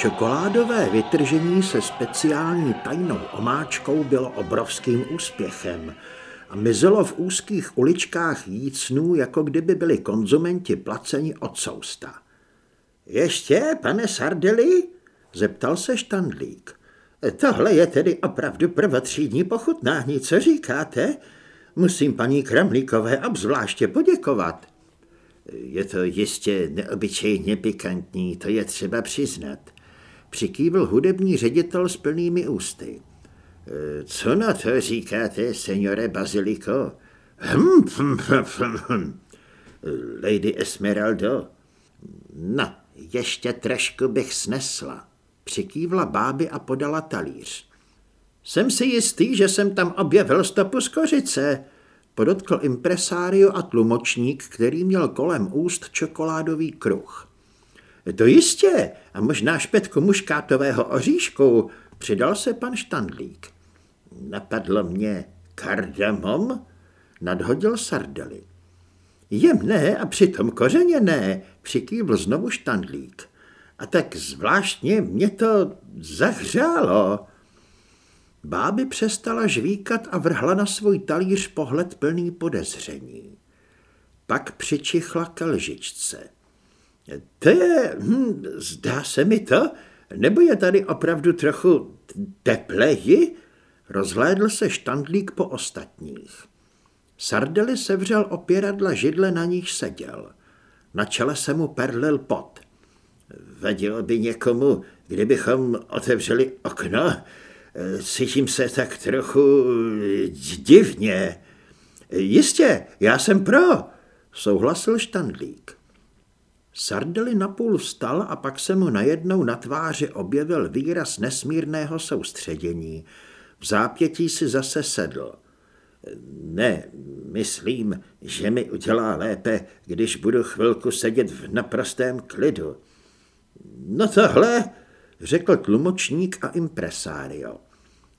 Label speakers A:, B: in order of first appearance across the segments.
A: Čokoládové vytržení se speciální tajnou omáčkou bylo obrovským úspěchem a mizelo v úzkých uličkách jícnů, jako kdyby byli konzumenti placeni od sousta. Ještě, pane Sardeli? zeptal se štandlík. Tohle je tedy opravdu prvotřídní pochutnání, co říkáte? Musím paní Kramlíkové obzvláště poděkovat. Je to jistě neobyčejně pikantní, to je třeba přiznat. Přikývl hudební ředitel s plnými ústy. Co na to říkáte, seniore Baziliko? Hm, hm, hm, hm, hm. Lady Esmeraldo. No, ještě trošku bych snesla. Přikývla báby a podala talíř. Jsem si jistý, že jsem tam objevil stopu z kořice, podotkl impresário a tlumočník, který měl kolem úst čokoládový kruh. To jistě, a možná špetku muškátového oříšku, přidal se pan Štandlík. Napadlo mě kardamom, nadhodil Sardely. Jemné a přitom kořeněné, přikývl znovu Štandlík. A tak zvláštně mě to zahřálo. Báby přestala žvíkat a vrhla na svůj talíř pohled plný podezření. Pak přičichla k lžičce. To je, hm, zdá se mi to, nebo je tady opravdu trochu tepleji? Rozhlédl se štandlík po ostatních. Sardely sevřel opěradla židle, na níž seděl. Na čele se mu perlil pot. Vadilo by někomu, kdybychom otevřeli okno? Cítím se tak trochu divně. Jistě, já jsem pro, souhlasil štandlík. Sardely napůl vstal a pak se mu najednou na tváři objevil výraz nesmírného soustředění. V zápětí si zase sedl. Ne, myslím, že mi udělá lépe, když budu chvilku sedět v naprostém klidu. No tohle, řekl tlumočník a impresário.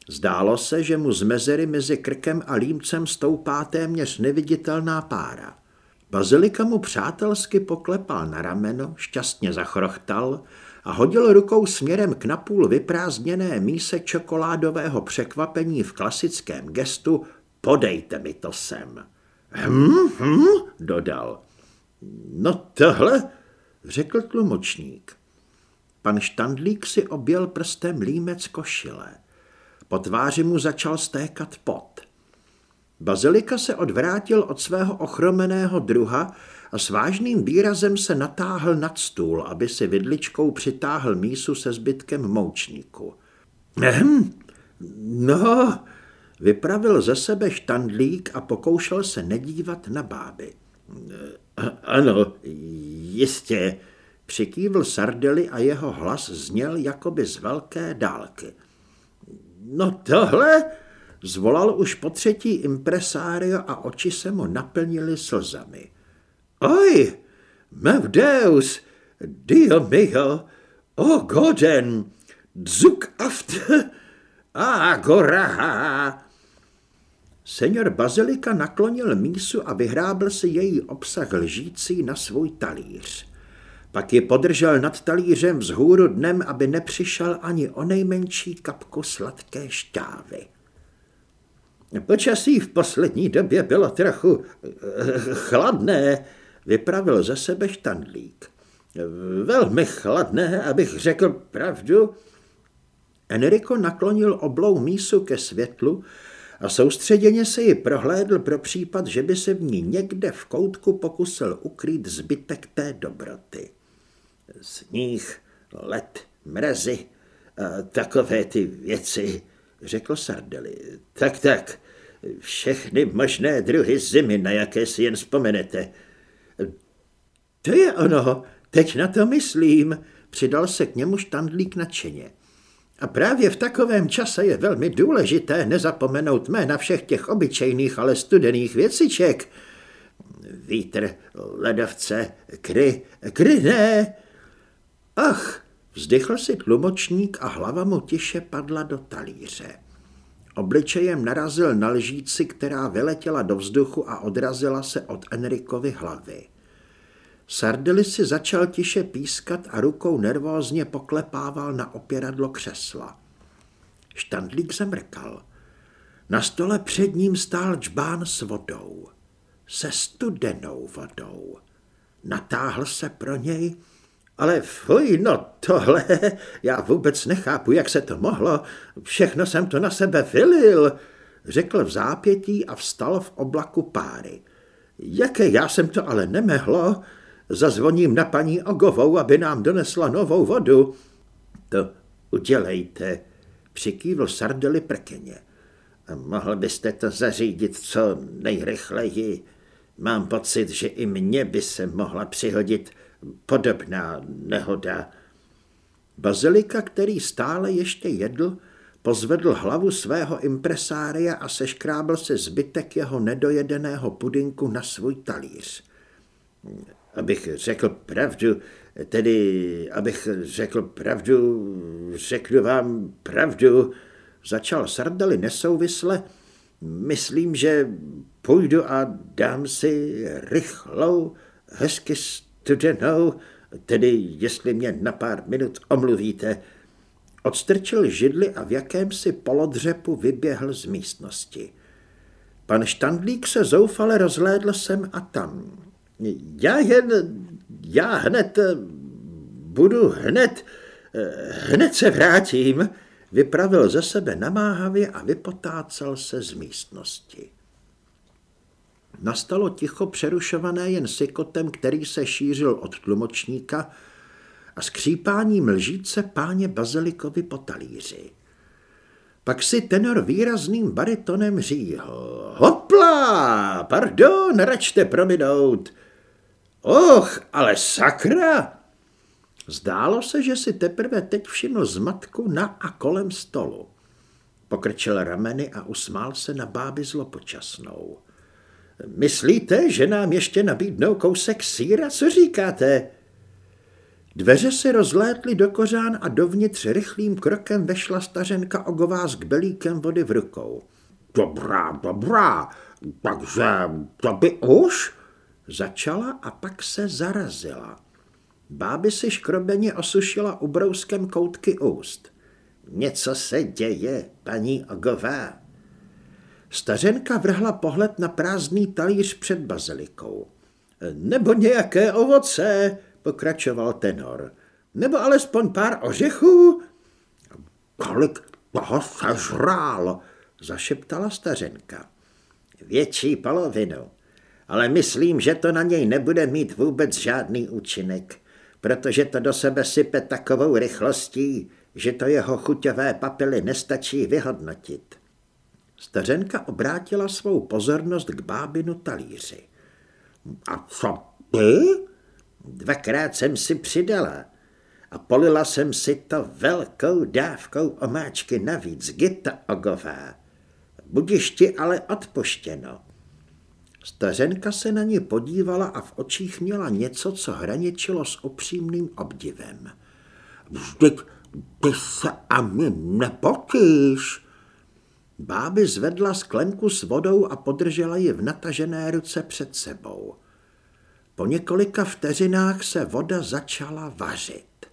A: Zdálo se, že mu z mezery mezi krkem a límcem stoupá téměř neviditelná pára. Bazilika mu přátelsky poklepal na rameno, šťastně zachrochtal a hodil rukou směrem k napůl vyprázdněné míse čokoládového překvapení v klasickém gestu podejte mi to sem. Hm, hm, dodal. No tohle, řekl tlumočník. Pan Štandlík si objel prstem límec košile. Po tváři mu začal stékat pot. Bazilika se odvrátil od svého ochromeného druha a s vážným výrazem se natáhl nad stůl, aby si vidličkou přitáhl mísu se zbytkem moučníku. Ehm, no, vypravil ze sebe štandlík a pokoušel se nedívat na báby. Ano, jistě, Přikývl Sardely a jeho hlas zněl jakoby z velké dálky. No tohle, zvolal už po třetí impresário a oči se mu naplnily slzami. Oj, meu Deus, Dio mio, o Goden, dzuk aft, agora. Senior Bazilika naklonil mísu a vyhrábl si její obsah lžící na svůj talíř. Pak ji podržel nad talířem vzhůru dnem, aby nepřišel ani o nejmenší kapku sladké šťávy. Počasí v poslední době bylo trochu eh, chladné, vypravil ze sebe štandlík. Velmi chladné, abych řekl pravdu. Enrico naklonil oblou mísu ke světlu a soustředěně se ji prohlédl pro případ, že by se v ní někde v koutku pokusil ukrýt zbytek té dobroty sníh, led, mrazy takové ty věci, řekl Sardeli. Tak, tak, všechny možné druhy zimy, na jaké si jen vzpomenete. To je ono, teď na to myslím, přidal se k němu štandlík nadšeně. A právě v takovém čase je velmi důležité nezapomenout jména všech těch obyčejných, ale studených věciček. Vítr, ledovce, kry, kry ne, Ach, vzdychl si tlumočník a hlava mu tiše padla do talíře. Obličejem narazil na lžíci, která vyletěla do vzduchu a odrazila se od Enrikovy hlavy. Sardely si začal tiše pískat a rukou nervózně poklepával na opěradlo křesla. Štandlík zamrkal. Na stole před ním stál čbán s vodou. Se studenou vodou. Natáhl se pro něj, ale fuj, no tohle, já vůbec nechápu, jak se to mohlo. Všechno jsem to na sebe vylil, řekl v zápětí a vstal v oblaku páry. Jaké já jsem to ale nemehlo, zazvoním na paní Ogovou, aby nám donesla novou vodu. To udělejte, přikývl Sardely prkeně. Mohl byste to zařídit co nejrychleji. Mám pocit, že i mně by se mohla přihodit podobná nehoda. Bazilika, který stále ještě jedl, pozvedl hlavu svého impresária a seškrábl se zbytek jeho nedojedeného pudinku na svůj talíř. Abych řekl pravdu, tedy abych řekl pravdu, řeknu vám pravdu, začal Sardali nesouvisle, myslím, že půjdu a dám si rychlou, hezky studenou, tedy jestli mě na pár minut omluvíte, odstrčil židli a v jakémsi polodřepu vyběhl z místnosti. Pan Štandlík se zoufale rozhlédl sem a tam. Já jen, já hned, budu hned, hned se vrátím, vypravil ze sebe namáhavě a vypotácel se z místnosti. Nastalo ticho přerušované jen sykotem, který se šířil od tlumočníka a skřípáním lžíce páně Bazilikovi po talíři. Pak si tenor výrazným baritonem říhl. Hopla, pardon, račte prominout. Och, ale sakra! Zdálo se, že si teprve teď všiml zmatku na a kolem stolu. Pokrčil rameny a usmál se na báby zlopočasnou. Myslíte, že nám ještě nabídnou kousek síra? Co říkáte? Dveře se rozlétly do kořán a dovnitř rychlým krokem vešla stařenka ogová s kbelíkem vody v rukou. Dobrá, dobrá, takže to by už? Začala a pak se zarazila. Báby si škrobeně osušila ubrouskem koutky úst. Něco se děje, paní Ogová. Stařenka vrhla pohled na prázdný talíř před bazilikou. Nebo nějaké ovoce, pokračoval tenor. Nebo alespoň pár ořechů. Kolik toho sežrál, zašeptala stařenka. Větší polovinu, ale myslím, že to na něj nebude mít vůbec žádný účinek, protože to do sebe sype takovou rychlostí, že to jeho chuťové papily nestačí vyhodnotit. Stařenka obrátila svou pozornost k bábinu talíři. A co ty? Dvakrát jsem si přidala a polila jsem si to velkou dávkou omáčky navíc, Gita Ogová. Budiš ti ale odpoštěno. Stařenka se na ně podívala a v očích měla něco, co hraničilo s upřímným obdivem. Vždyť ty se ani nepotíš, Báby zvedla sklenku s vodou a podržela ji v natažené ruce před sebou. Po několika vteřinách se voda začala vařit.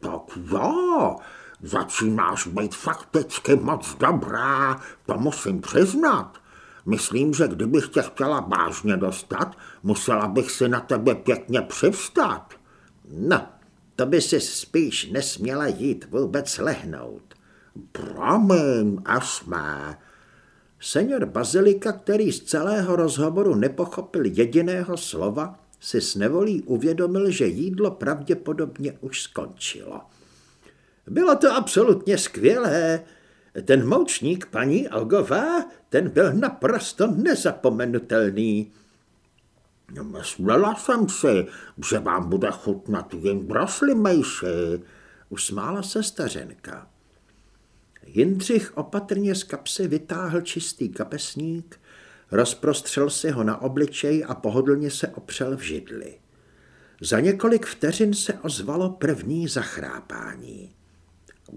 A: Tak jo, začínáš být fakticky moc dobrá, to musím přiznat. Myslím, že kdybych tě chtěla vážně dostat, musela bych si na tebe pěkně přivstat. No, to by si spíš nesměla jít vůbec lehnout. Promiň, Asmé. Senior Bazilika, který z celého rozhovoru nepochopil jediného slova, si s nevolí uvědomil, že jídlo pravděpodobně už skončilo. Bylo to absolutně skvělé. Ten moučník paní Algová, ten byl naprosto nezapomenutelný. Myslela jsem si, že vám bude chutnat jen brosly, mejši, usmála se stařenka. Jindřich opatrně z kapsy vytáhl čistý kapesník, rozprostřel si ho na obličej a pohodlně se opřel v židli. Za několik vteřin se ozvalo první zachrápání.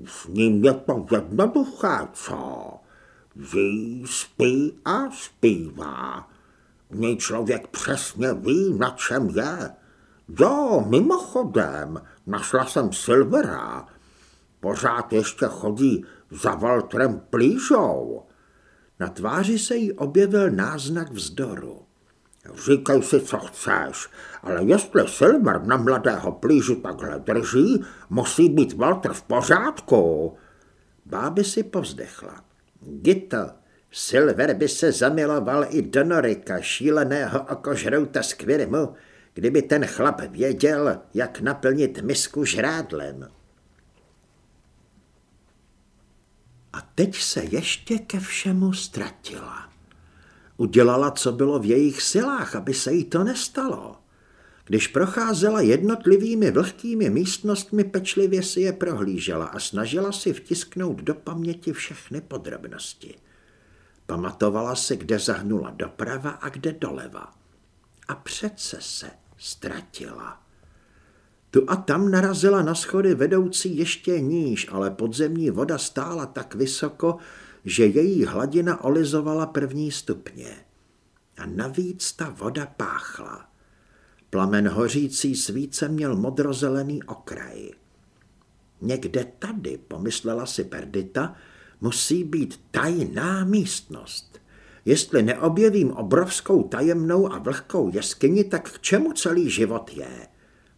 A: S ním je to jednoduché, co? Ví, spí a zpívá. něj člověk přesně ví, na čem je. Jo, mimochodem, našla jsem Silvera. Pořád ještě chodí za Walterem Plížou. Na tváři se jí objevil náznak vzdoru. Říkej si, co chceš, ale jestli Silver na mladého plížu takhle drží, musí být Walter v pořádku. Báby si povzdechla. Gito, Silver by se zamiloval i do Norika, šíleného okožrouta z Kvirimu, kdyby ten chlap věděl, jak naplnit misku žrádlem. A teď se ještě ke všemu ztratila. Udělala, co bylo v jejich silách, aby se jí to nestalo. Když procházela jednotlivými vlhkými místnostmi, pečlivě si je prohlížela a snažila si vtisknout do paměti všechny podrobnosti. Pamatovala si, kde zahnula doprava a kde doleva. A přece se ztratila. Tu a tam narazila na schody vedoucí ještě níž, ale podzemní voda stála tak vysoko, že její hladina olizovala první stupně. A navíc ta voda páchla. Plamen hořící svíce měl modrozelený okraj. Někde tady, pomyslela si Perdita, musí být tajná místnost. Jestli neobjevím obrovskou tajemnou a vlhkou jeskyni, tak k čemu celý život je?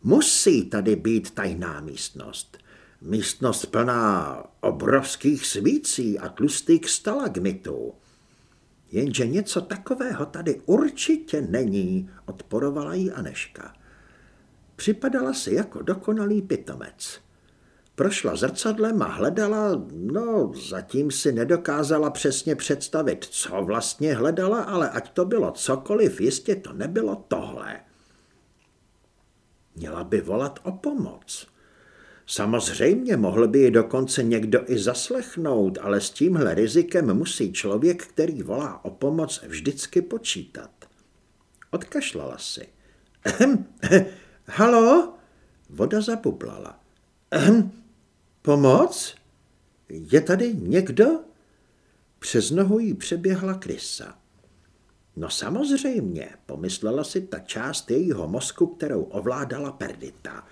A: Musí tady být tajná místnost. Místnost plná obrovských svící a tlustých stalagmitů. Jenže něco takového tady určitě není, odporovala jí Aneška. Připadala si jako dokonalý pitomec. Prošla zrcadlem a hledala, no zatím si nedokázala přesně představit, co vlastně hledala, ale ať to bylo cokoliv, jistě to nebylo tohle. Měla by volat o pomoc. Samozřejmě mohl by ji dokonce někdo i zaslechnout, ale s tímhle rizikem musí člověk, který volá o pomoc, vždycky počítat. Odkašlala si. Ehm, halo? Voda zapuplala. Ehm, pomoc? Je tady někdo? Přes nohu jí přeběhla krysa. No samozřejmě, pomyslela si ta část jejího mozku, kterou ovládala Perdita.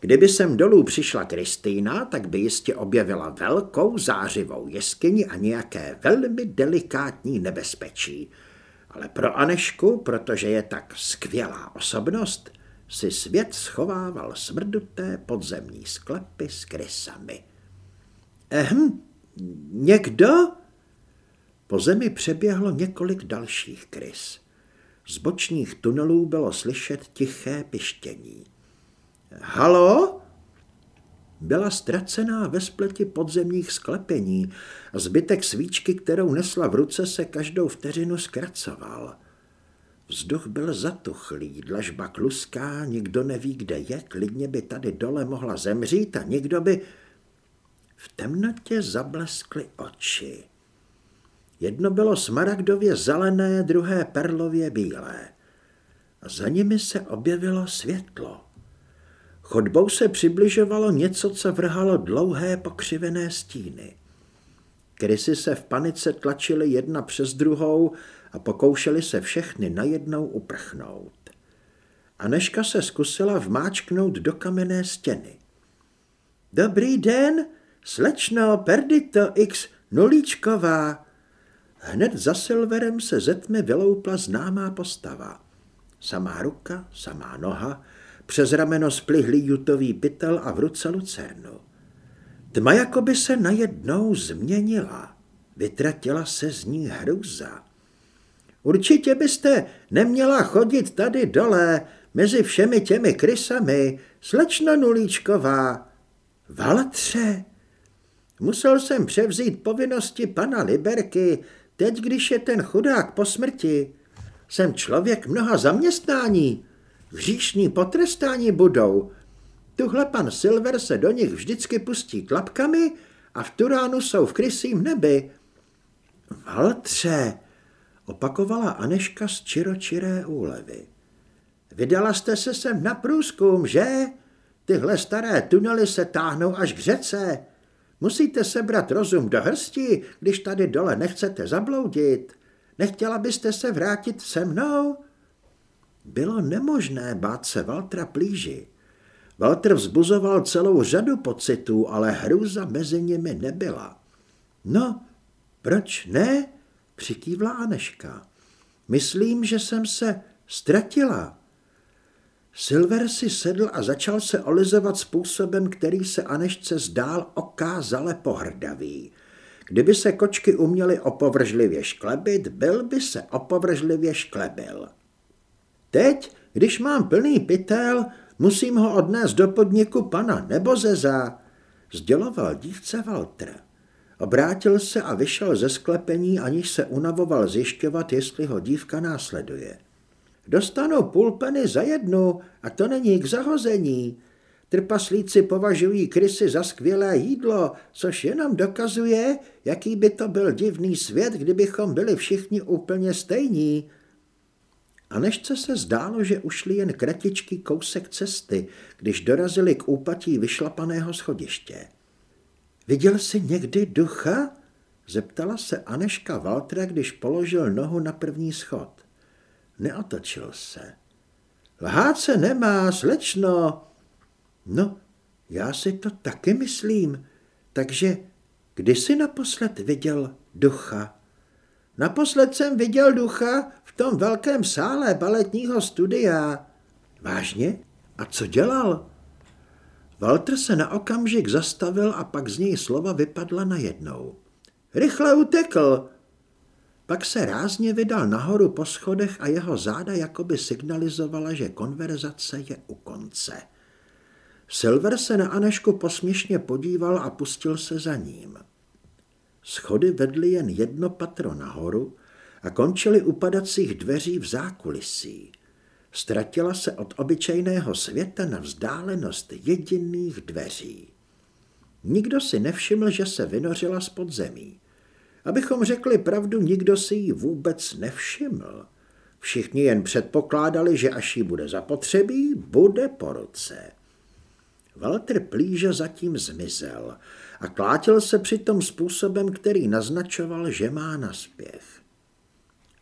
A: Kdyby sem dolů přišla Kristýna, tak by jistě objevila velkou zářivou jeskyni a nějaké velmi delikátní nebezpečí. Ale pro Anešku, protože je tak skvělá osobnost, si svět schovával smrduté podzemní sklepy s krysami. Ehm, někdo? Po zemi přeběhlo několik dalších krys. Z bočních tunelů bylo slyšet tiché pištění. Halo? Byla ztracená ve spleti podzemních sklepení a zbytek svíčky, kterou nesla v ruce, se každou vteřinu zkracoval. Vzduch byl zatuchlý, dlažba kluská, nikdo neví, kde je, klidně by tady dole mohla zemřít a nikdo by... V temnotě zableskly oči. Jedno bylo smaragdově zelené, druhé perlově bílé. A za nimi se objevilo světlo. Chodbou se přibližovalo něco, co vrhalo dlouhé pokřivené stíny. Krysy se v panice tlačily jedna přes druhou a pokoušely se všechny najednou uprchnout. Aneška se zkusila vmáčknout do kamenné stěny. Dobrý den, slečno Perdito X Nulíčková. Hned za Silverem se ze tmy vyloupla známá postava. Samá ruka, samá noha, přes rameno splihlý jutový pytel a v ruce lucernu. Tma jako by se najednou změnila. Vytratila se z ní hruza. Určitě byste neměla chodit tady dole, mezi všemi těmi krysami, slečno Nulíčková. Valtře, musel jsem převzít povinnosti pana Liberky, teď, když je ten chudák po smrti. Jsem člověk mnoha zaměstnání, Hříšní potrestáni budou. Tuhle pan Silver se do nich vždycky pustí tlapkami a v Turánu jsou v krysím nebi. Valtře, opakovala Aneška z čiročiré úlevy. Vydala jste se sem na průzkum, že? Tyhle staré tunely se táhnou až k řece. Musíte sebrat rozum do hrsti, když tady dole nechcete zabloudit. Nechtěla byste se vrátit se mnou? Bylo nemožné bát se Valtra plíži. Walter vzbuzoval celou řadu pocitů, ale hrůza mezi nimi nebyla. No, proč ne? Přikývla Aneška. Myslím, že jsem se ztratila. Silver si sedl a začal se olizovat způsobem, který se Anešce zdál okázale pohrdavý. Kdyby se kočky uměly opovržlivě šklebit, byl by se opovržlivě šklebil. Teď, když mám plný pytel, musím ho odnést do podniku pana nebo zeza, sděloval dívce Walter. Obrátil se a vyšel ze sklepení, aniž se unavoval zjišťovat, jestli ho dívka následuje. Dostanu půl peny za jednu a to není k zahození. Trpaslíci považují krysy za skvělé jídlo, což jenom dokazuje, jaký by to byl divný svět, kdybychom byli všichni úplně stejní. A nežce se zdálo, že ušli jen kratičký kousek cesty, když dorazili k úpatí vyšlapaného schodiště. Viděl jsi někdy ducha? Zeptala se Aneška Valtra, když položil nohu na první schod. Neotočil se. Lhát se nemá, slečno. No, já si to taky myslím. Takže kdy jsi naposled viděl ducha? Naposled jsem viděl ducha v tom velkém sále baletního studia. Vážně? A co dělal? Walter se na okamžik zastavil a pak z něj slova vypadla najednou. Rychle utekl. Pak se rázně vydal nahoru po schodech a jeho záda jakoby signalizovala, že konverzace je u konce. Silver se na Anešku posměšně podíval a pustil se za ním. Schody vedly jen jedno patro nahoru a končily u padacích dveří v zákulisí. Ztratila se od obyčejného světa na vzdálenost jediných dveří. Nikdo si nevšiml, že se vynořila z podzemí. Abychom řekli pravdu, nikdo si ji vůbec nevšiml. Všichni jen předpokládali, že až jí bude zapotřebí, bude po ruce. Walter plíže zatím zmizel a klátil se přitom způsobem, který naznačoval, že má naspěch.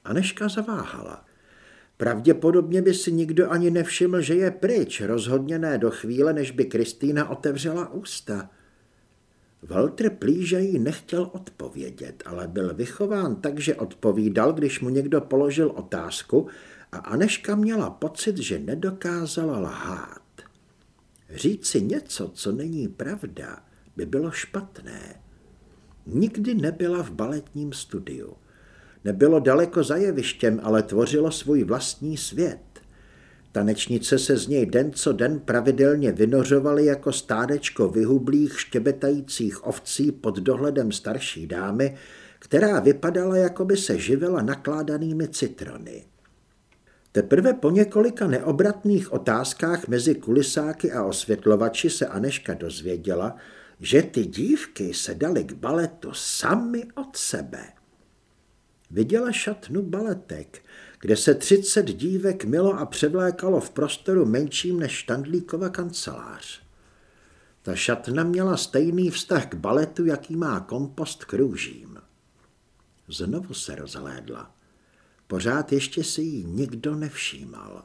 A: Aneška zaváhala. Pravděpodobně by si nikdo ani nevšiml, že je pryč, rozhodně ne do chvíle, než by Kristýna otevřela ústa. Walter plíže jí nechtěl odpovědět, ale byl vychován tak, že odpovídal, když mu někdo položil otázku a Aneška měla pocit, že nedokázala lhát. Říci něco, co není pravda, by bylo špatné. Nikdy nebyla v baletním studiu. Nebylo daleko za jevištěm, ale tvořilo svůj vlastní svět. Tanečnice se z něj den co den pravidelně vynořovaly jako stádečko vyhublých štěbetajících ovcí pod dohledem starší dámy, která vypadala, jako by se živila nakládanými citrony. Teprve po několika neobratných otázkách mezi kulisáky a osvětlovači se Aneška dozvěděla, že ty dívky se daly k baletu sami od sebe. Viděla šatnu baletek, kde se třicet dívek milo a převlékalo v prostoru menším než Štandlíkova kancelář. Ta šatna měla stejný vztah k baletu, jaký má kompost k růžím. Znovu se rozhlédla. Pořád ještě si jí nikdo nevšímal.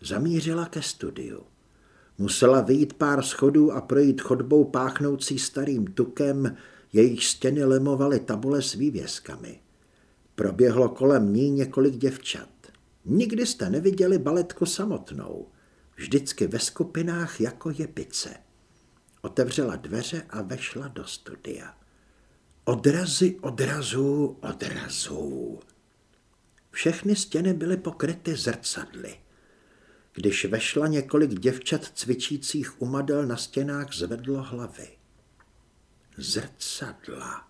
A: Zamířila ke studiu. Musela vyjít pár schodů a projít chodbou páchnoucí starým tukem, jejich stěny lemovaly tabule s vývězkami. Proběhlo kolem ní několik děvčat. Nikdy jste neviděli baletku samotnou. Vždycky ve skupinách jako jepice. Otevřela dveře a vešla do studia. Odrazy, odrazů, odrazů. Všechny stěny byly pokryty zrcadly. Když vešla několik děvčat cvičících umadel na stěnách zvedlo hlavy. Zrcadla.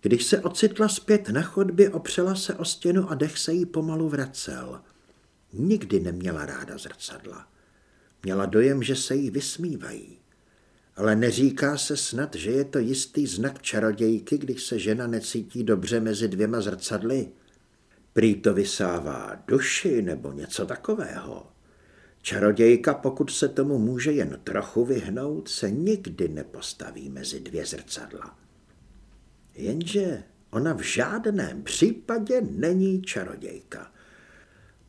A: Když se ocitla zpět na chodbě, opřela se o stěnu a dech se jí pomalu vracel. Nikdy neměla ráda zrcadla. Měla dojem, že se jí vysmívají. Ale neříká se snad, že je to jistý znak čarodějky, když se žena necítí dobře mezi dvěma zrcadly. Prý to vysává duši nebo něco takového. Čarodějka, pokud se tomu může jen trochu vyhnout, se nikdy nepostaví mezi dvě zrcadla. Jenže ona v žádném případě není čarodějka.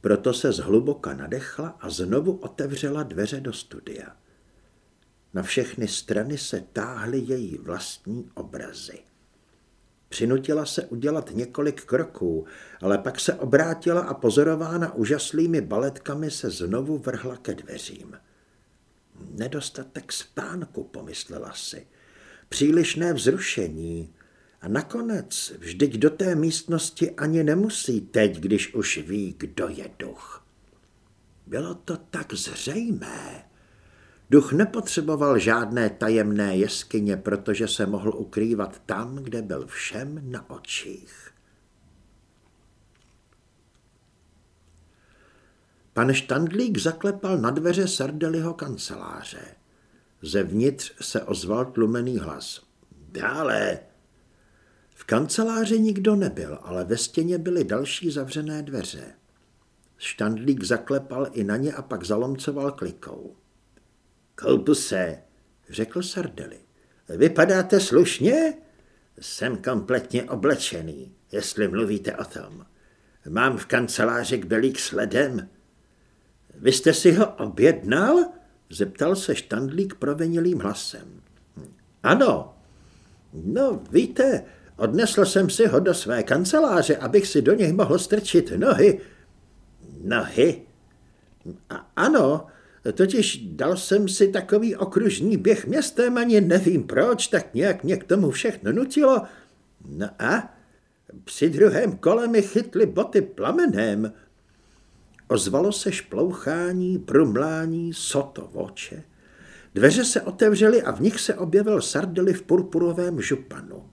A: Proto se zhluboka nadechla a znovu otevřela dveře do studia. Na všechny strany se táhly její vlastní obrazy. Přinutila se udělat několik kroků, ale pak se obrátila a pozorována úžaslými baletkami se znovu vrhla ke dveřím. Nedostatek spánku, pomyslela si. Přílišné vzrušení. A nakonec vždyť do té místnosti ani nemusí teď, když už ví, kdo je duch. Bylo to tak zřejmé. Duch nepotřeboval žádné tajemné jeskyně, protože se mohl ukrývat tam, kde byl všem na očích. Pan Štandlík zaklepal na dveře Sardeliho kanceláře. Zevnitř se ozval tlumený hlas. Dále. Kanceláři nikdo nebyl, ale ve stěně byly další zavřené dveře. Štandlík zaklepal i na ně a pak zalomcoval klikou. Koupu se, řekl Sardeli. Vypadáte slušně? Jsem kompletně oblečený, jestli mluvíte o tom. Mám v kanceláři kbelík s ledem. Vy jste si ho objednal? Zeptal se štandlík provenilým hlasem. Ano. No, víte, odnesl jsem si ho do své kanceláře, abych si do něj mohl strčit nohy. Nohy? A ano, Totiž dal jsem si takový okružní běh městem, ani nevím proč, tak nějak mě k tomu všechno nutilo. No a při druhém kole mi chytly boty plamenem. Ozvalo se šplouchání, brumlání, soto voče. Dveře se otevřely a v nich se objevil Sardely v purpurovém županu.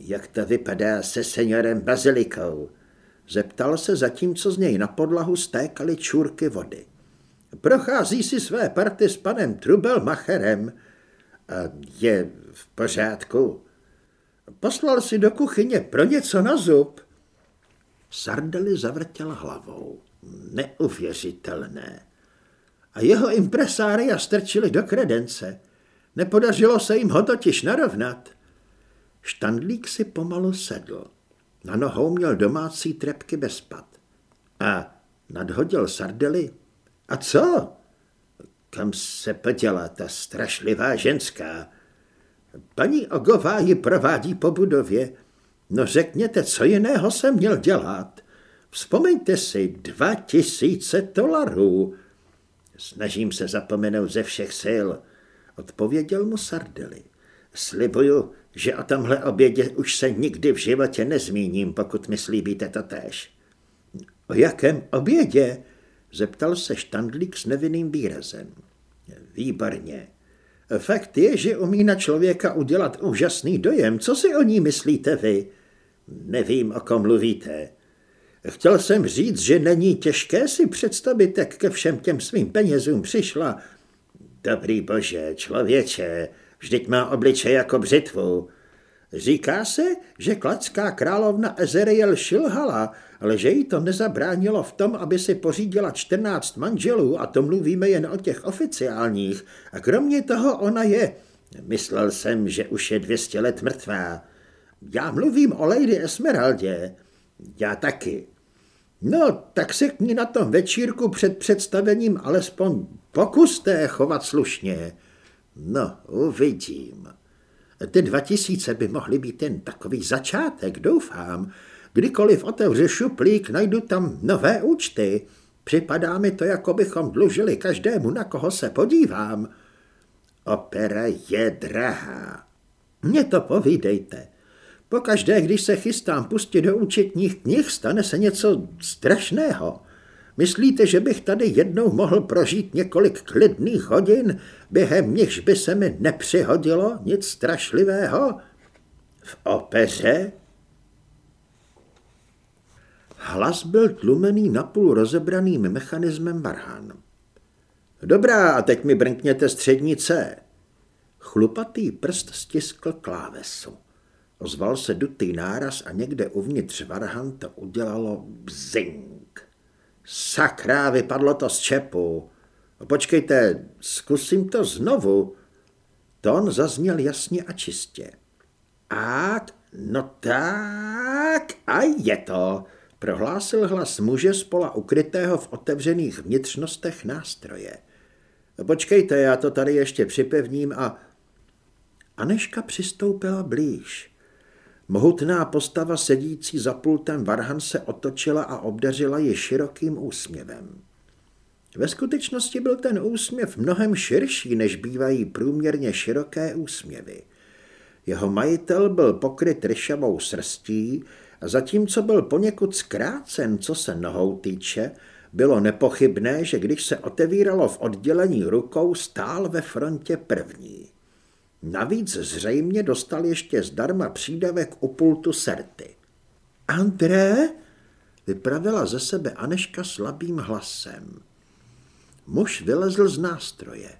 A: Jak to vypadá se seniorem Bazilikou? Zeptal se zatímco z něj na podlahu stékaly čůrky vody. Prochází si své party s panem Trubelmacherem. A je v pořádku. Poslal si do kuchyně pro něco na zub. Sardeli zavrtěl hlavou. Neuvěřitelné. A jeho impresária strčili do kredence. Nepodařilo se jim ho totiž narovnat. Štandlík si pomalu sedl. Na nohou měl domácí trepky bez pad. A nadhodil sardely a co? Kam se poděla ta strašlivá ženská? Paní Ogová ji provádí po budově. No řekněte, co jiného jsem měl dělat? Vzpomeňte si, dva tisíce dolarů. Snažím se zapomenout ze všech sil, odpověděl mu Sardeli. Slibuju, že o tomhle obědě už se nikdy v životě nezmíním, pokud mi slíbíte to též. O jakém obědě? Zeptal se štandlík s nevinným výrazem. Výborně. Fakt je, že umí na člověka udělat úžasný dojem. Co si o ní myslíte vy? Nevím, o kom mluvíte. Chtěl jsem říct, že není těžké si představit, jak ke všem těm svým penězům přišla. Dobrý bože, člověče, vždyť má obličej jako břitvu. Říká se, že kladská královna Ezeriel šilhala, ale že jí to nezabránilo v tom, aby si pořídila 14 manželů a to mluvíme jen o těch oficiálních. A kromě toho ona je, myslel jsem, že už je 200 let mrtvá. Já mluvím o Lady Esmeraldě. Já taky. No, tak se k ní na tom večírku před představením alespoň pokuste chovat slušně. No, uvidím. Ty dva tisíce by mohly být jen takový začátek, doufám. Kdykoliv otevřu šuplík, najdu tam nové účty. Připadá mi to, jako bychom dlužili každému, na koho se podívám. Opera je drahá. Mně to povídejte. Pokaždé, když se chystám pustit do účetních knih, stane se něco strašného. Myslíte, že bych tady jednou mohl prožít několik klidných hodin, během nichž by se mi nepřihodilo nic strašlivého? V opeře? Hlas byl tlumený napůl rozebraným mechanismem barhan. Dobrá, a teď mi brnkněte střední C. Chlupatý prst stiskl klávesu. Ozval se dutý náraz a někde uvnitř varhan to udělalo bzing. Sakra, vypadlo to z čepu. Počkejte, zkusím to znovu. Tón zazněl jasně a čistě. A, no tak, a je to. prohlásil hlas muže spola ukrytého v otevřených vnitřnostech nástroje. Počkejte, já to tady ještě připevním a... Aneška přistoupila blíž. Mohutná postava sedící za pultem Varhan se otočila a obdařila ji širokým úsměvem. Ve skutečnosti byl ten úsměv mnohem širší, než bývají průměrně široké úsměvy. Jeho majitel byl pokryt ryšavou srstí a zatímco byl poněkud zkrácen, co se nohou týče, bylo nepochybné, že když se otevíralo v oddělení rukou, stál ve frontě první. Navíc zřejmě dostal ještě zdarma přídavek u pultu Serty. André? Vypravila ze sebe Aneška slabým hlasem. Muž vylezl z nástroje.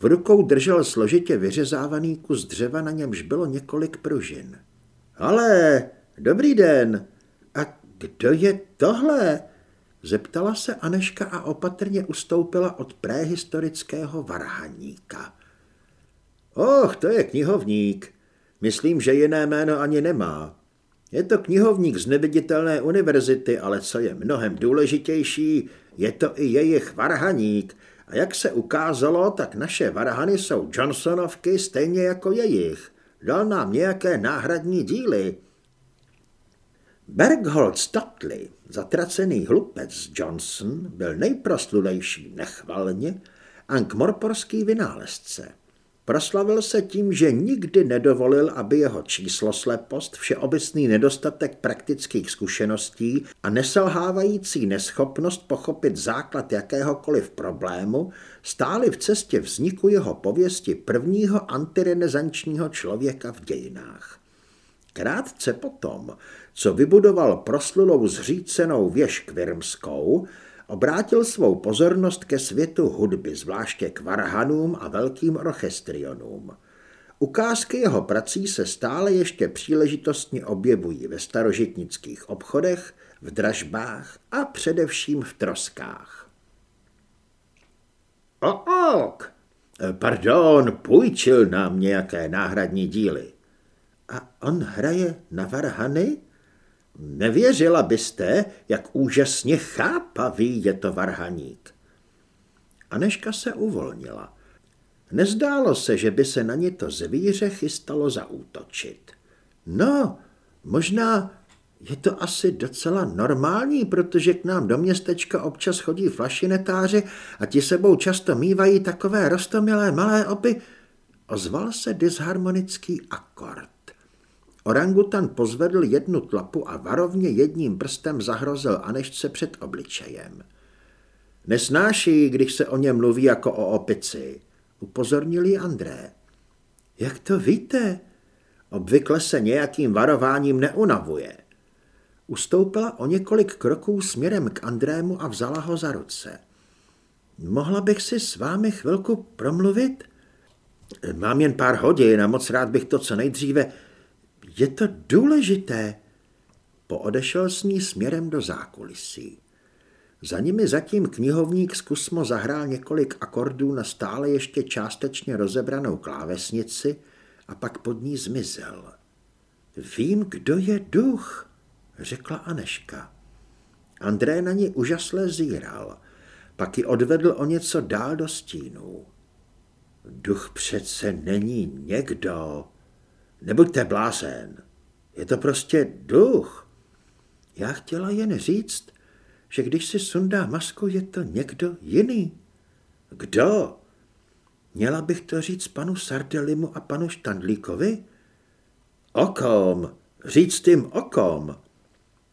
A: V rukou držel složitě vyřezávaný kus dřeva, na němž bylo několik pružin. Ale, dobrý den. A kdo je tohle? Zeptala se Aneška a opatrně ustoupila od préhistorického varhaníka. Och, to je knihovník. Myslím, že jiné jméno ani nemá. Je to knihovník z neviditelné univerzity, ale co je mnohem důležitější, je to i jejich varhaník. A jak se ukázalo, tak naše varhany jsou Johnsonovky stejně jako jejich. Dal nám nějaké náhradní díly. Berghold Stotley, zatracený hlupec Johnson, byl nejproslulejší nechvalně ankmorporský vynálezce. Proslavil se tím, že nikdy nedovolil, aby jeho číslo slepost, všeobecný nedostatek praktických zkušeností a neselhávající neschopnost pochopit základ jakéhokoliv problému stály v cestě vzniku jeho pověsti prvního antirenesančního člověka v dějinách. Krátce potom, co vybudoval proslulou zřícenou věž Kvirmskou, obrátil svou pozornost ke světu hudby, zvláště k varhanům a velkým orchestrionům. Ukázky jeho prací se stále ještě příležitostně objevují ve starožitnických obchodech, v dražbách a především v troskách. Ok, pardon, půjčil nám nějaké náhradní díly. A on hraje na varhany? Nevěřila byste, jak úžasně chápavý je to varhaník. Aneška se uvolnila. Nezdálo se, že by se na ně to zvíře chystalo zaútočit. No, možná je to asi docela normální, protože k nám do městečka občas chodí flašinetáři a ti sebou často mývají takové rostomilé malé opy. Ozval se disharmonický akord. Orangutan pozvedl jednu tlapu a varovně jedním prstem zahrozil Anešce před obličejem. Nesnáší, když se o něm mluví jako o opici, upozornili André. Jak to víte? Obvykle se nějakým varováním neunavuje. Ustoupila o několik kroků směrem k Andrému a vzala ho za ruce. Mohla bych si s vámi chvilku promluvit? Mám jen pár hodin a moc rád bych to co nejdříve je to důležité. Poodešel s ní směrem do zákulisí. Za nimi zatím knihovník zkusmo zahrál několik akordů na stále ještě částečně rozebranou klávesnici a pak pod ní zmizel. Vím, kdo je duch, řekla Aneška. André na ní úžasle zíral, pak ji odvedl o něco dál do stínů. Duch přece není někdo, Nebuďte blázen. Je to prostě duch. Já chtěla jen říct, že když si sundá masku, je to někdo jiný. Kdo? Měla bych to říct panu Sardelimu a panu Štandlíkovi? Okom, říct jim okom.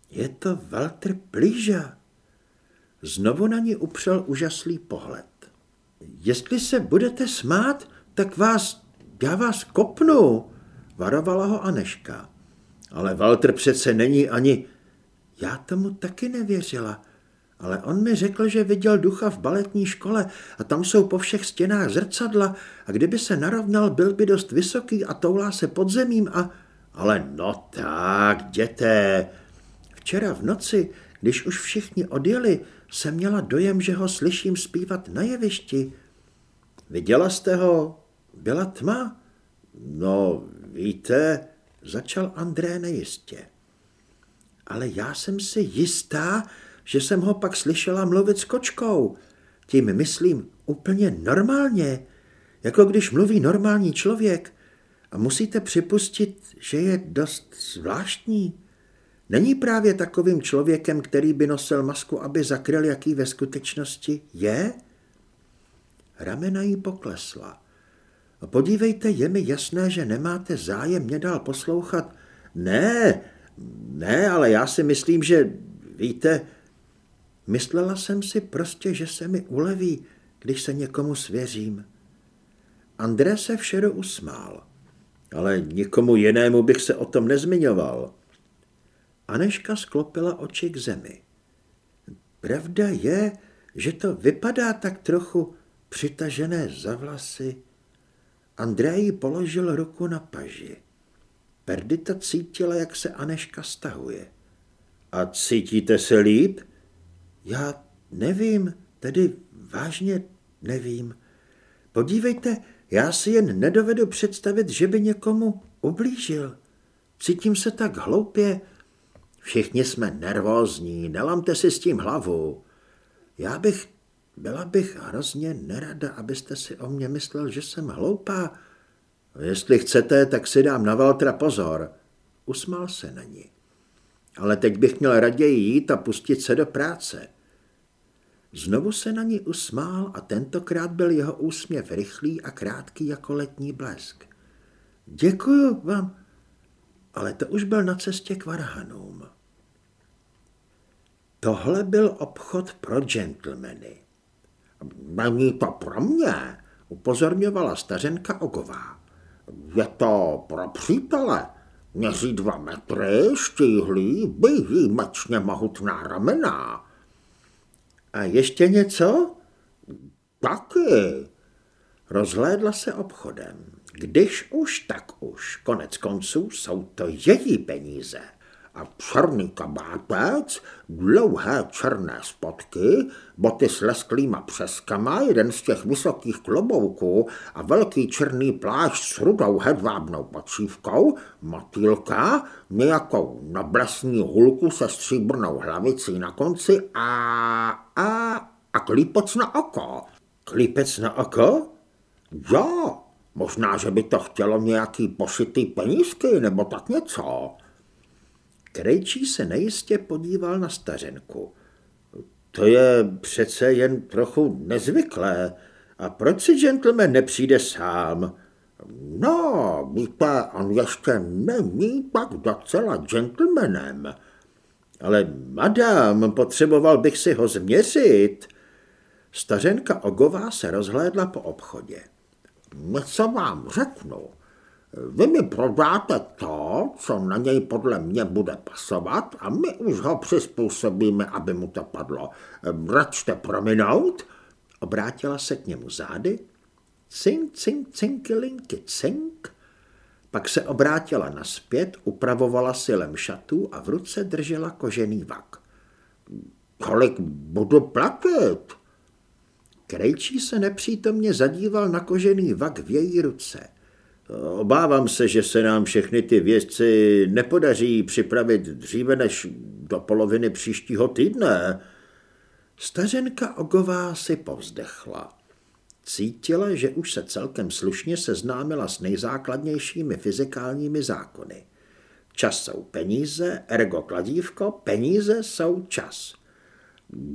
A: Je to Walter Plíža. Znovu na ní upřel úžaslý pohled. Jestli se budete smát, tak vás, já vás kopnu. Varovala ho Aneška. Ale Walter přece není ani... Já tomu taky nevěřila, ale on mi řekl, že viděl ducha v baletní škole a tam jsou po všech stěnách zrcadla a kdyby se narovnal, byl by dost vysoký a toulá se pod zemím a... Ale no tak, děte. Včera v noci, když už všichni odjeli, jsem měla dojem, že ho slyším zpívat na jevišti. Viděla jste ho? Byla tma? No, Víte, začal André nejistě. ale já jsem si jistá, že jsem ho pak slyšela mluvit s kočkou. Tím myslím úplně normálně, jako když mluví normální člověk. A musíte připustit, že je dost zvláštní. Není právě takovým člověkem, který by nosil masku, aby zakryl, jaký ve skutečnosti je? Ramena jí poklesla. Podívejte, je mi jasné, že nemáte zájem mě dál poslouchat. Ne, ne, ale já si myslím, že, víte, myslela jsem si prostě, že se mi uleví, když se někomu svěřím. André se všedo usmál. Ale nikomu jinému bych se o tom nezmiňoval. Aneška sklopila oči k zemi. Pravda je, že to vypadá tak trochu přitažené za vlasy. Andrej položil ruku na paži. Perdita cítila, jak se Aneška stahuje. A cítíte se líp? Já nevím, tedy vážně nevím. Podívejte, já si jen nedovedu představit, že by někomu ublížil. Cítím se tak hloupě. Všichni jsme nervózní, nelamte si s tím hlavu. Já bych, byla bych hrozně nerada, abyste si o mě myslel, že jsem hloupá. Jestli chcete, tak si dám na Valtra pozor. Usmál se na ní. Ale teď bych měl raději jít a pustit se do práce. Znovu se na ní usmál a tentokrát byl jeho úsměv rychlý a krátký jako letní blesk. Děkuju vám, ale to už byl na cestě k Varhanům. Tohle byl obchod pro gentlemany. Není to pro mě, upozorňovala stařenka Ogová. Je to pro přítele. Měří dva metry, štíhlý, výjimečně mohutná ramena. A ještě něco? Taky. Rozhlédla se obchodem. Když už, tak už. Konec konců jsou to její peníze a černý kabátec, dlouhé černé spodky, boty s lesklýma přeskama, jeden z těch vysokých klobouků a velký černý plášť s rudou hedvábnou počívkou, motýlka, nějakou nablesní hulku se stříbrnou hlavicí na konci a, a, a klípec na oko. Klípec na oko? Jo, možná, že by to chtělo nějaký pošitý penízky nebo tak něco. Krejčí se nejistě podíval na stařenku. To je přece jen trochu nezvyklé. A proč si gentleman nepřijde sám? No, víte, on ještě není tak docela gentlemanem. Ale madam, potřeboval bych si ho změřit. Stařenka Ogová se rozhlédla po obchodě. Něco vám řeknu. Vy mi prodáte to, co na něj podle mě bude pasovat a my už ho přizpůsobíme, aby mu to padlo. Račte prominout? Obrátila se k němu zády. Cink, cink, cinkilinky, cink. Pak se obrátila naspět, upravovala silem šatů a v ruce držela kožený vak. Kolik budu platit? Krejčí se nepřítomně zadíval na kožený vak v její ruce. Obávám se, že se nám všechny ty věci nepodaří připravit dříve než do poloviny příštího týdne. Stařenka Ogová si povzdechla. Cítila, že už se celkem slušně seznámila s nejzákladnějšími fyzikálními zákony. Čas jsou peníze, ergo kladívko, peníze jsou čas.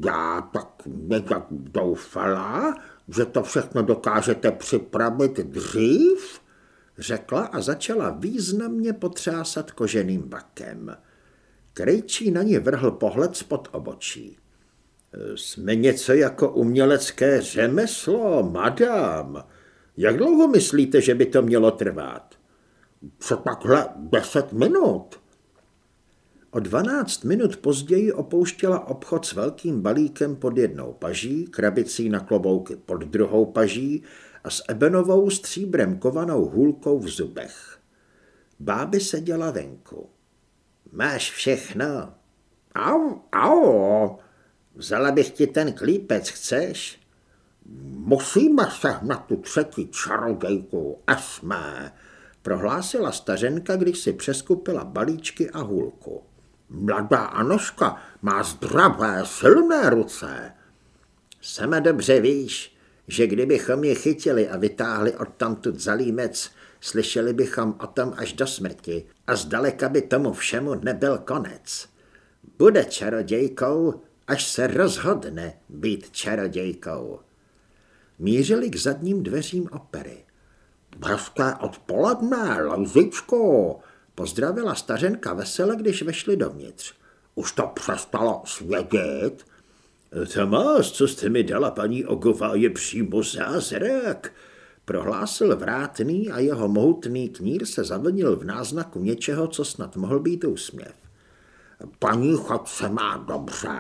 A: Já tak nějak doufala, že to všechno dokážete připravit dřív? Řekla a začala významně potřásat koženým bakem. Krejčí na ní vrhl pohled spod obočí. Jsme něco jako umělecké řemeslo, madám. Jak dlouho myslíte, že by to mělo trvat? Co takhle deset minut? O dvanáct minut později opouštěla obchod s velkým balíkem pod jednou paží, krabicí na klobouky pod druhou paží a s ebenovou stříbrem kovanou hůlkou v zubech. Báby seděla venku. Máš všechno? Au, au, vzala bych ti ten klípec, chceš? Musíme se na tu třetí čarodějku, jsme, prohlásila stařenka, když si přeskupila balíčky a hůlku. Mladá Anoška má zdravé, silné ruce. Sama dobře víš, že kdybychom je chytili a vytáhli od tamtud za límec, slyšeli bychom o tom až do smrti a zdaleka by tomu všemu nebyl konec. Bude čarodějkou, až se rozhodne být čarodějkou. Mířili k zadním dveřím opery. Hezké odpoledne, Louzičko, pozdravila stařenka vesele, když vešli dovnitř. Už to přestalo svědět?
B: Tomáš, co jste mi dala, paní Ogová, je přímo zázrak,
A: prohlásil vrátný a jeho mohutný knír se zavlnil v náznaku něčeho, co snad mohl být úsměv. Paní chod se má dobře?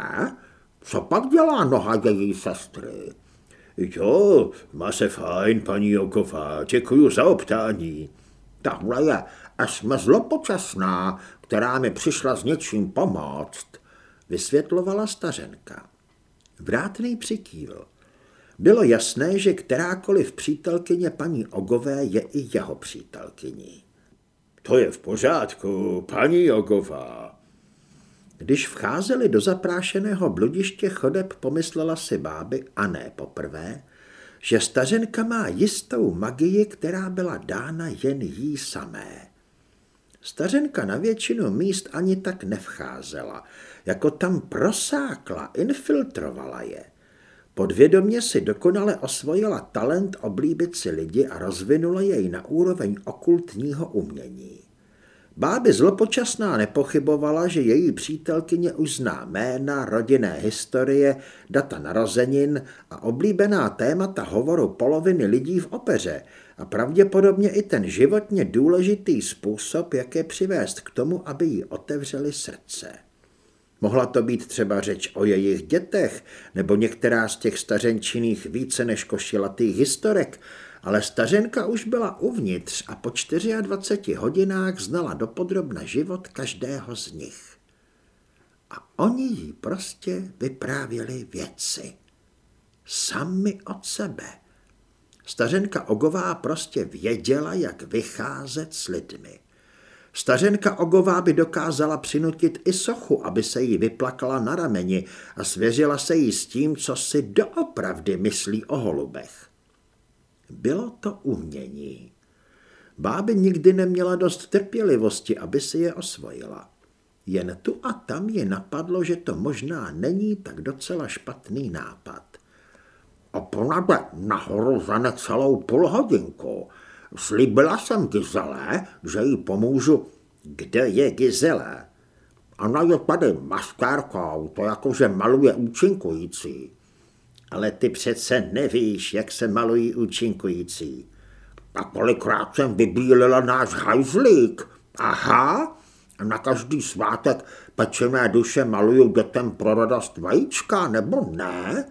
A: Co pak dělá noha její sestry?
B: Jo, má se fajn, paní Joková, děkuju za optání.
A: Tahle je jsme zlopočasná, která mi přišla s něčím pomoct, vysvětlovala stařenka. Vrátný přikývl. Bylo jasné, že kterákoliv přítelkyně paní Ogové je i jeho přítelkyní.
B: To je v pořádku, paní Ogová.
A: Když vcházeli do zaprášeného bludiště chodeb, pomyslela si báby, a ne poprvé, že stařenka má jistou magii, která byla dána jen jí samé. Stařenka na většinu míst ani tak nevcházela, jako tam prosákla, infiltrovala je. Podvědomě si dokonale osvojila talent oblíbit si lidi a rozvinula jej na úroveň okultního umění. Báby zlopočasná nepochybovala, že její přítelkyně už zná jména, rodinné historie, data narozenin a oblíbená témata hovoru poloviny lidí v opeře a pravděpodobně i ten životně důležitý způsob, jak je přivést k tomu, aby jí otevřeli srdce. Mohla to být třeba řeč o jejich dětech nebo některá z těch stařenčinných více než košilatých historek, ale stařenka už byla uvnitř a po 24 hodinách znala dopodrobna život každého z nich. A oni jí prostě vyprávěli věci. Sami od sebe. Stařenka Ogová prostě věděla, jak vycházet s lidmi. Stařenka Ogová by dokázala přinutit i sochu, aby se jí vyplakala na rameni a svěřila se jí s tím, co si doopravdy myslí o holubech. Bylo to umění. Báby nikdy neměla dost trpělivosti, aby si je osvojila. Jen tu a tam je napadlo, že to možná není tak docela špatný nápad. A ponade nahoru za necelou půl hodinku. Slíbila jsem Gizele, že jí pomůžu.
B: Kde je Gizela?
A: Ona je tady maskárkou, to jakože maluje účinkující.
B: Ale ty přece nevíš, jak se malují účinkující.
A: A kolikrát jsem vybílila náš hajzlík. Aha, na každý svátek pečené duše malují dětem pro radost vajíčka, nebo ne?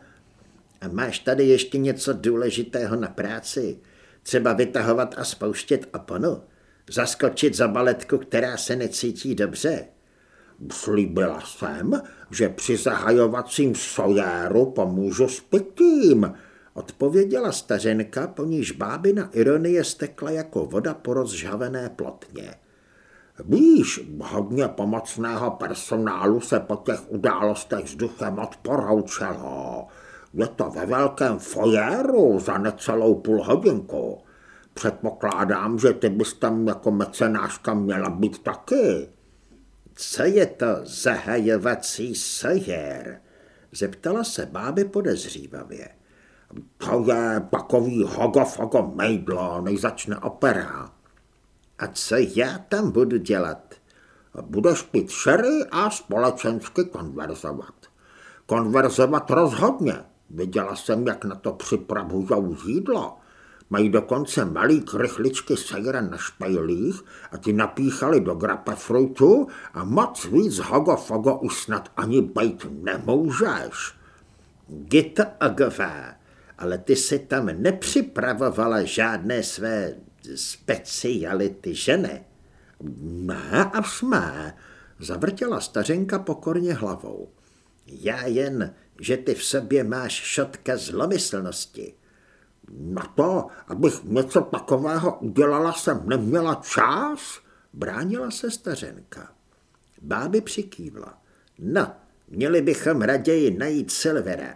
B: A máš tady ještě něco důležitého na práci? Třeba vytahovat a spouštět oponu? Zaskočit za baletku, která se necítí dobře?
A: Slíbila jsem, že při zahajovacím sojáru pomůžu s pitím, odpověděla stařenka, po níž bábina ironie stekla jako voda po rozžhavené plotně. Víš, hodně pomocného personálu se po těch událostech s duchem odporoučelo. Je to ve velkém fojeru za necelou půl hodinku. Předpokládám, že ty bys tam jako mecenáška měla být taky.
B: Co je to zahajovací sojer? Zeptala se báby podezřívavě.
A: To je takový hogofogo mejdlo, než začne opera.
B: A co já tam budu dělat?
A: Budeš pít šery a společensky konverzovat. Konverzovat rozhodně. Viděla jsem, jak na to připravují jídlo. Mají dokonce malý krychličky sejra na špajlích a ty napíchali do grapefruitu a moc víc hogo-fogo už snad ani bejt nemůžeš.
B: Gita Agové, ale ty si tam nepřipravovala žádné své speciality, že ne?
A: Ne a jsme, zavrtěla stařenka pokorně hlavou.
B: Já jen, že ty v sobě máš šotka zlomyslnosti.
A: Na to, abych něco takového udělala, jsem neměla čas, bránila se stařenka.
C: Báby přikývla. No, měli bychom raději najít Silvera.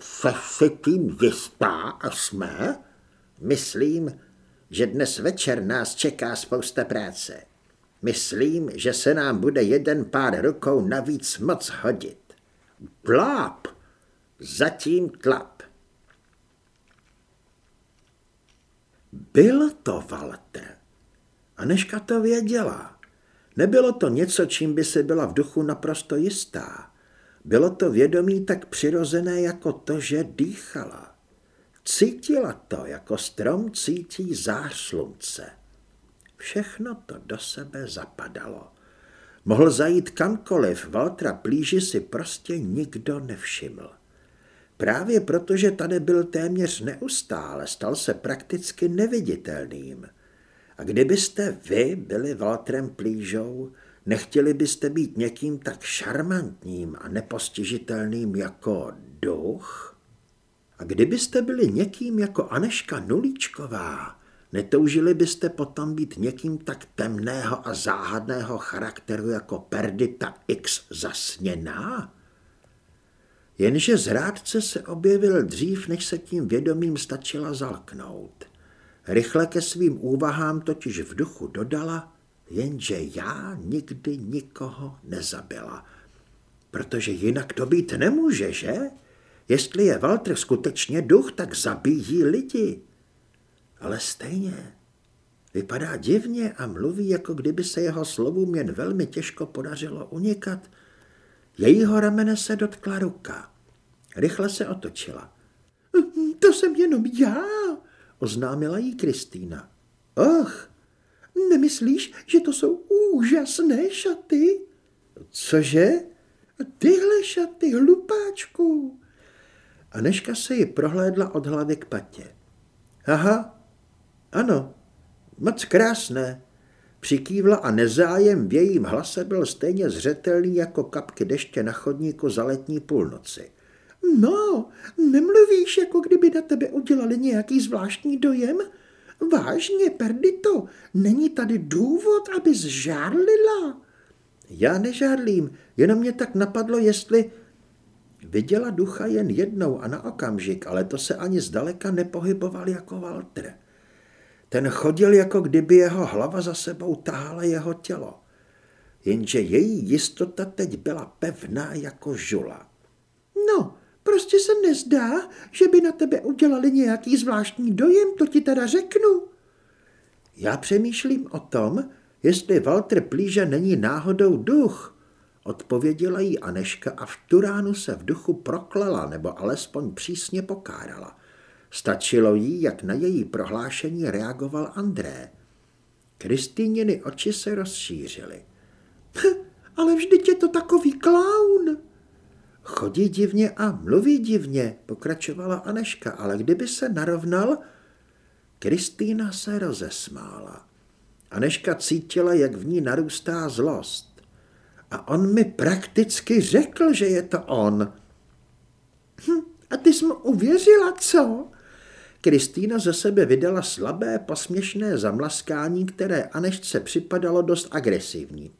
A: Se si tím jistá a jsme?
C: Myslím, že dnes večer nás čeká spousta práce. Myslím, že se nám bude jeden pár rukou navíc moc hodit.
A: Pláp!
C: Zatím tlap.
A: Byl to Walter. Aneška to věděla. Nebylo to něco, čím by se byla v duchu naprosto jistá. Bylo to vědomí tak přirozené jako to, že dýchala. Cítila to, jako strom cítí zář slunce. Všechno to do sebe zapadalo. Mohl zajít kamkoliv, Valtra plíži si prostě nikdo nevšiml. Právě protože tady byl téměř neustále, stal se prakticky neviditelným. A kdybyste vy byli Valtrem Plížou, nechtěli byste být někým tak šarmantním a nepostižitelným jako duch? A kdybyste byli někým jako Aneška Nulíčková, netoužili byste potom být někým tak temného a záhadného charakteru jako Perdita X zasněná? Jenže zrádce se objevil dřív, než se tím vědomím stačila zalknout. Rychle ke svým úvahám totiž v duchu dodala, jenže já nikdy nikoho nezabila. Protože jinak to být nemůže, že? Jestli je Walter skutečně duch, tak zabíjí lidi. Ale stejně. Vypadá divně a mluví, jako kdyby se jeho slovům jen velmi těžko podařilo unikat. Jejího ramene se dotkla ruka. Rychle se otočila. To jsem jenom já, oznámila jí Kristýna. Och, nemyslíš, že to jsou úžasné šaty? Cože? Tyhle šaty, hlupáčku. Aneška se ji prohlédla od hlavy k patě. Aha, ano, moc krásné. Přikývla a nezájem v jejím hlase byl stejně zřetelný jako kapky deště na chodníku za letní půlnoci. No, nemluvíš, jako kdyby na tebe udělali nějaký zvláštní dojem? Vážně, Perdito, není tady důvod, aby zžárlila? Já nežárlím, jenom mě tak napadlo, jestli... Viděla ducha jen jednou a na okamžik, ale to se ani zdaleka nepohyboval jako Walter. Ten chodil, jako kdyby jeho hlava za sebou tahala jeho tělo. Jenže její jistota teď byla pevná jako žula. No, Prostě se nezdá, že by na tebe udělali nějaký zvláštní dojem, to ti teda řeknu. Já přemýšlím o tom, jestli Walter Plíže není náhodou duch, odpověděla jí Aneška a v tu ránu se v duchu proklela nebo alespoň přísně pokárala. Stačilo jí, jak na její prohlášení reagoval André. Kristýniny oči se rozšířily. Ale vždyť je to takový klaun. Chodí divně a mluví divně, pokračovala Aneška, ale kdyby se narovnal, Kristýna se rozesmála. Aneška cítila, jak v ní narůstá zlost. A on mi prakticky řekl, že je to on. Hm, a ty jsi mu uvěřila, co? Kristýna ze sebe vydala slabé, posměšné zamlaskání, které Anešce připadalo dost agresivní.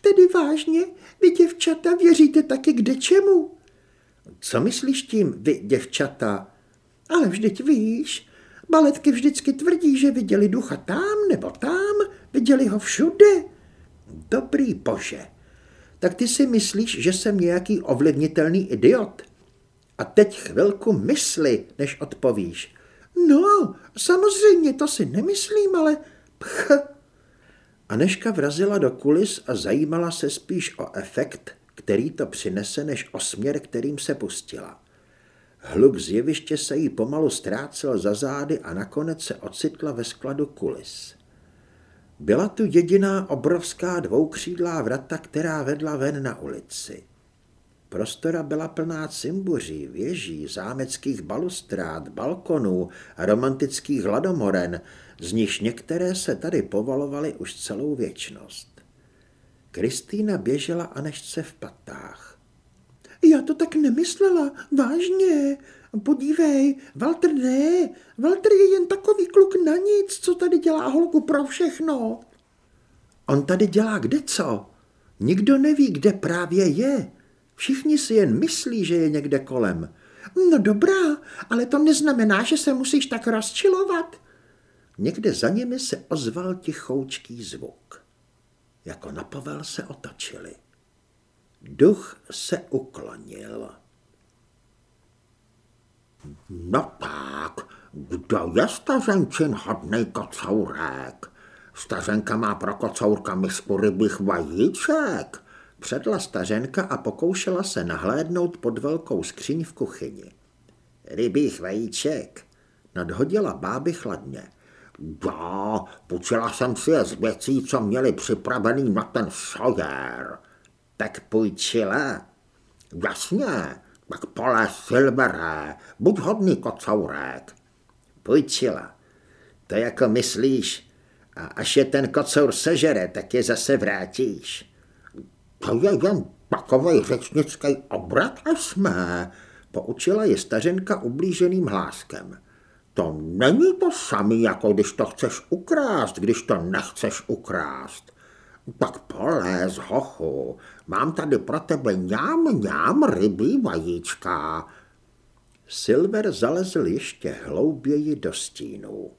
A: Tedy vážně, vy děvčata věříte taky kde čemu? Co myslíš tím, vy děvčata? Ale vždyť víš, baletky vždycky tvrdí, že viděli ducha tam nebo tam, viděli ho všude. Dobrý bože, tak ty si myslíš, že jsem nějaký ovlivnitelný idiot? A teď chvilku mysli, než odpovíš. No, samozřejmě, to si nemyslím, ale pch, Aneška vrazila do kulis a zajímala se spíš o efekt, který to přinese, než o směr, kterým se pustila. Hluk z jeviště se jí pomalu ztrácel za zády a nakonec se ocitla ve skladu kulis. Byla tu jediná obrovská dvoukřídlá vrata, která vedla ven na ulici. Prostora byla plná cimbuří, věží, zámeckých balustrád, balkonů a romantických hladomoren, z nichž některé se tady povalovaly už celou věčnost. Kristýna běžela Anešce v patách. Já to tak nemyslela, vážně. Podívej, Walter ne, Walter je jen takový kluk na nic, co tady dělá holku pro všechno. On tady dělá kde co? Nikdo neví, kde právě je. Všichni si jen myslí, že je někde kolem. No dobrá, ale to neznamená, že se musíš tak rozčilovat. Někde za nimi se ozval tichoučký zvuk. Jako na povel se otočili. Duch se uklonil.
B: No tak, kdo je stařenčin hodnej kocourek? Stařenka má pro kocourka misku rybých vajíček.
A: Předla stařenka a pokoušela se nahlédnout pod velkou skříň v kuchyni. Rybích vajíček, nadhodila báby chladně.
B: Já, počila jsem si je z věcí, co měli připravený na ten sojer.
A: Tak půjčila?
B: Jasně, tak pole silveré, buď hodný kocourek.
A: Půjčila. To jako myslíš, a až je ten kocour sežere, tak je zase vrátíš.
B: To je jen takovej řečnický obrat a jsme,
A: poučila je stařenka ublíženým hláskem.
B: To není to samý, jako když to chceš ukrást, když to nechceš ukrást. Tak polez, hochu, mám tady pro tebe ňám, ňám rybí vajíčka.
A: Silver zalezl ještě hlouběji do stínu.